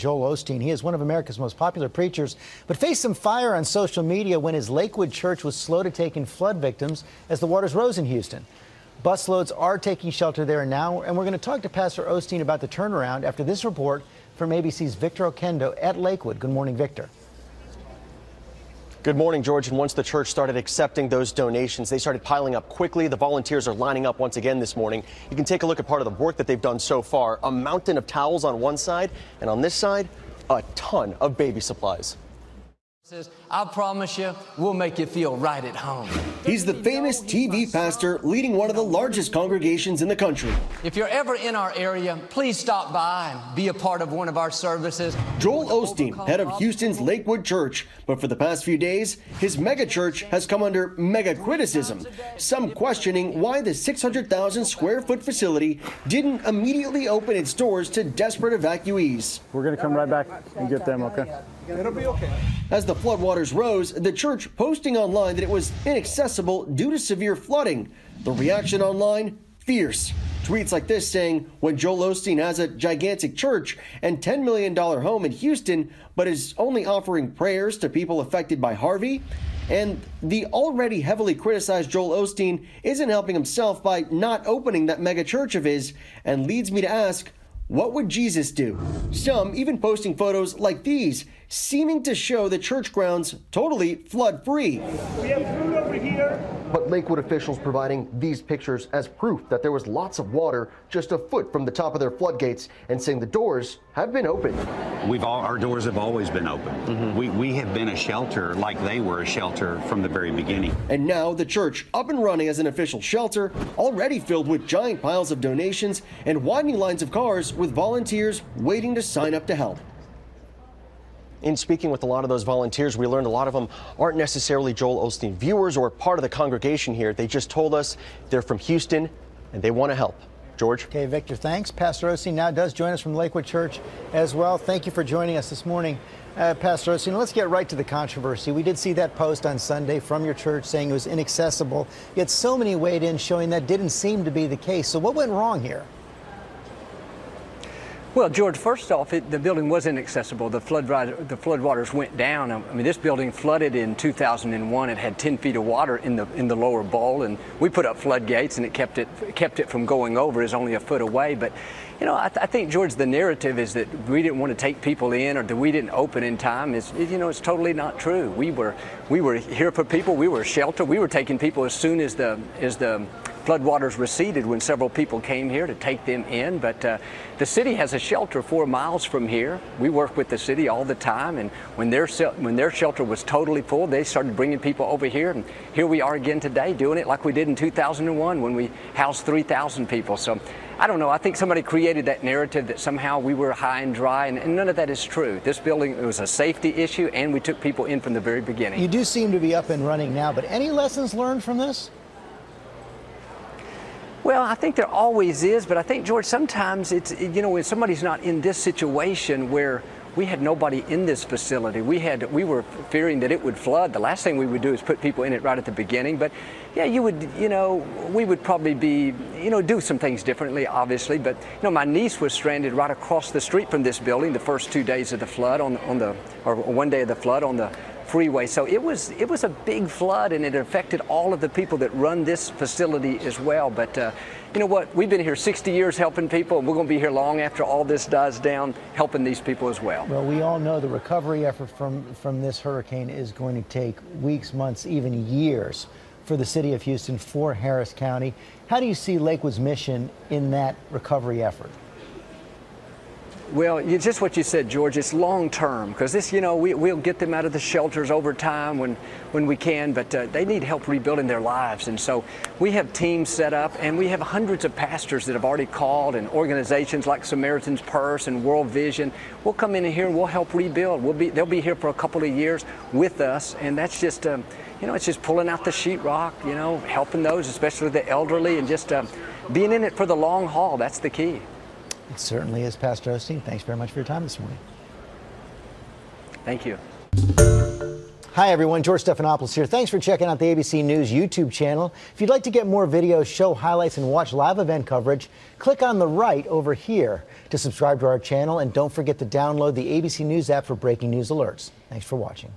Joel Osteen. He is one of America's most popular preachers, but faced some fire on social media when his Lakewood church was slow to take in flood victims as the waters rose in Houston. Busloads are taking shelter there now, and we're going to talk to Pastor Osteen about the turnaround after this report from ABC's Victor Oquendo at Lakewood. Good morning, Victor. Good morning, George. And once the church started accepting those donations, they started piling up quickly. The volunteers are lining up once again this morning. You can take a look at part of the work that they've done so far. A mountain of towels on one side, and on this side, a ton of baby supplies. I promise you, we'll make you feel right at home. He's the famous TV pastor leading one of the largest congregations in the country. If you're ever in our area, please stop by and be a part of one of our services. Joel Osteen, head of Houston's Lakewood Church, but for the past few days, his megachurch has come under mega criticism. Some questioning why the 600,000 square foot facility didn't immediately open its doors to desperate evacuees. We're going to come right back and get them, okay? It'll be okay. As the floodwaters rose, the church posting online that it was inaccessible due to severe flooding. The reaction online fierce. Tweets like this saying, when Joel Osteen has a gigantic church and $10 million home in Houston, but is only offering prayers to people affected by Harvey, and the already heavily criticized Joel Osteen isn't helping himself by not opening that mega church of his, and leads me to ask, what would Jesus do? Some even posting photos like these, seeming to show the church grounds totally flood free. We have food over here. But Lakewood officials providing these pictures as proof that there was lots of water just a foot from the top of their floodgates and saying the doors have been open. We've all our doors have always been open. Mm-hmm. We we have been a shelter like they were a shelter from the very beginning. And now the church up and running as an official shelter, already filled with giant piles of donations and widening lines of cars with volunteers waiting to sign up to help. In speaking with a lot of those volunteers, we learned a lot of them aren't necessarily Joel Osteen viewers or part of the congregation here. They just told us they're from Houston and they want to help. George? Okay, Victor, thanks. Pastor Osteen now does join us from Lakewood Church as well. Thank you for joining us this morning. Uh, Pastor Osteen, let's get right to the controversy. We did see that post on Sunday from your church saying it was inaccessible, yet so many weighed in showing that didn't seem to be the case. So what went wrong here? Well, George, first off, it, the building was inaccessible. The flood the floodwaters went down. I mean, this building flooded in 2001. It had 10 feet of water in the in the lower bowl, and we put up floodgates, and it kept it kept it from going over. Is only a foot away, but. You know, I, th- I, think George, the narrative is that we didn't want to take people in, or that we didn't open in time. Is you know, it's totally not true. We were, we were here for people. We were shelter. We were taking people as soon as the as the floodwaters receded when several people came here to take them in. But uh, the city has a shelter four miles from here. We work with the city all the time, and when their when their shelter was totally full, they started bringing people over here, and here we are again today, doing it like we did in 2001 when we housed 3,000 people. So. I don't know. I think somebody created that narrative that somehow we were high and dry, and, and none of that is true. This building was a safety issue, and we took people in from the very beginning. You do seem to be up and running now, but any lessons learned from this? Well, I think there always is, but I think, George, sometimes it's, you know, when somebody's not in this situation where we had nobody in this facility. We had we were fearing that it would flood. The last thing we would do is put people in it right at the beginning. But yeah, you would you know we would probably be you know do some things differently, obviously. But you know my niece was stranded right across the street from this building the first two days of the flood on on the or one day of the flood on the freeway. So it was it was a big flood, and it affected all of the people that run this facility as well. But uh, you know what? We've been here 60 years helping people, and we're going to be here long after all this dies down, helping these people as well. Well, we all know the recovery effort from from this hurricane is going to take weeks, months, even years for the city of Houston, for Harris County. How do you see Lakewood's mission in that recovery effort? Well, just what you said, George. It's long term because this, you know, we, will get them out of the shelters over time when, when we can, but uh, they need help rebuilding their lives. And so we have teams set up, and we have hundreds of pastors that have already called, and organizations like Samaritan's Purse and World Vision. We'll come in here and we'll help rebuild. We'll be, they'll be here for a couple of years with us, and that's just, um, you know, it's just pulling out the sheetrock, you know, helping those, especially the elderly, and just uh, being in it for the long haul. That's the key. It certainly is, Pastor Osteen. Thanks very much for your time this morning. Thank you. Hi, everyone. George Stephanopoulos here. Thanks for checking out the ABC News YouTube channel. If you'd like to get more videos, show highlights, and watch live event coverage, click on the right over here to subscribe to our channel. And don't forget to download the ABC News app for breaking news alerts. Thanks for watching.